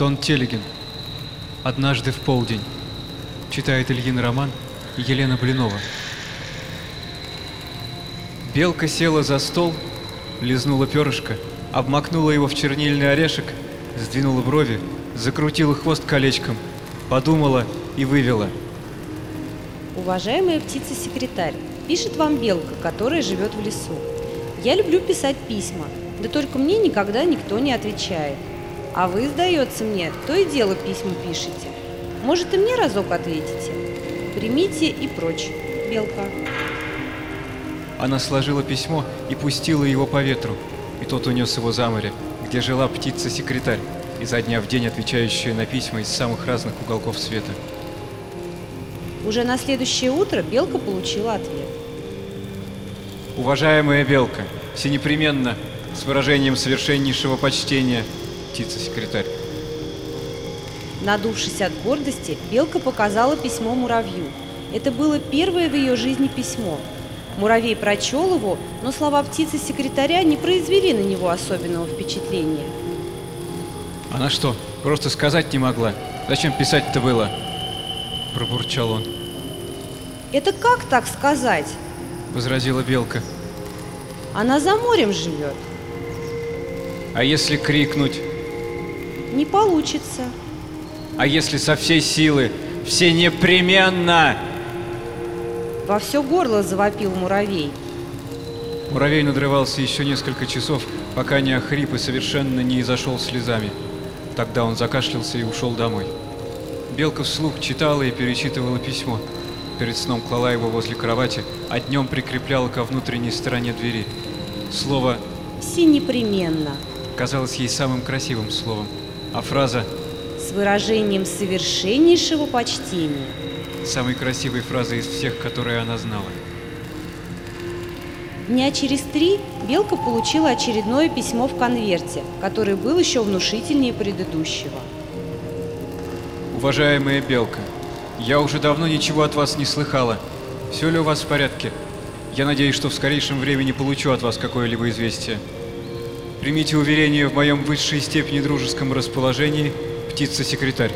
Антон Телегин. Однажды в полдень. Читает Ильин роман и Елена Блинова. Белка села за стол, лизнула перышко, обмакнула его в чернильный орешек, сдвинула брови, закрутила хвост колечком, подумала и вывела. Уважаемая птица-секретарь, пишет вам белка, которая живет в лесу. Я люблю писать письма, да только мне никогда никто не отвечает. А вы, сдается мне, то и дело письма пишете. Может, и мне разок ответите? Примите и прочь. Белка. Она сложила письмо и пустила его по ветру, и тот унес его за море, где жила птица-секретарь, изо дня в день отвечающая на письма из самых разных уголков света. Уже на следующее утро белка получила ответ. Уважаемая белка, всенепременно, с выражением совершеннейшего почтения, птица-секретарь. Надувшись от гордости, белка показала письмо муравью. Это было первое в ее жизни письмо. Муравей прочел его, но слова птицы-секретаря не произвели на него особенного впечатления. Она что, просто сказать не могла? Зачем писать-то было? Пробурчал он. «Это как так сказать? Возразила белка. Она за морем живет. А если крикнуть? Не получится. А если со всей силы? Все непременно! Во все горло завопил муравей. Муравей надрывался еще несколько часов, пока не охрип и совершенно не изошел слезами. Тогда он закашлялся и ушел домой. Белка вслух читала и перечитывала письмо. Перед сном клала его возле кровати, а днем прикрепляла ко внутренней стороне двери. Слово Все непременно. казалось ей самым красивым словом, а фраза С выражением совершеннейшего почтения. – самой красивой фразой из всех, которые она знала. Дня через три Белка получила очередное письмо в конверте, который был еще внушительнее предыдущего. Уважаемая Белка, я уже давно ничего от вас не слыхала. Все ли у вас в порядке? Я надеюсь, что в скорейшем времени получу от вас какое-либо известие. Примите уверение в моем высшей степени дружеском расположении, птица-секретарь.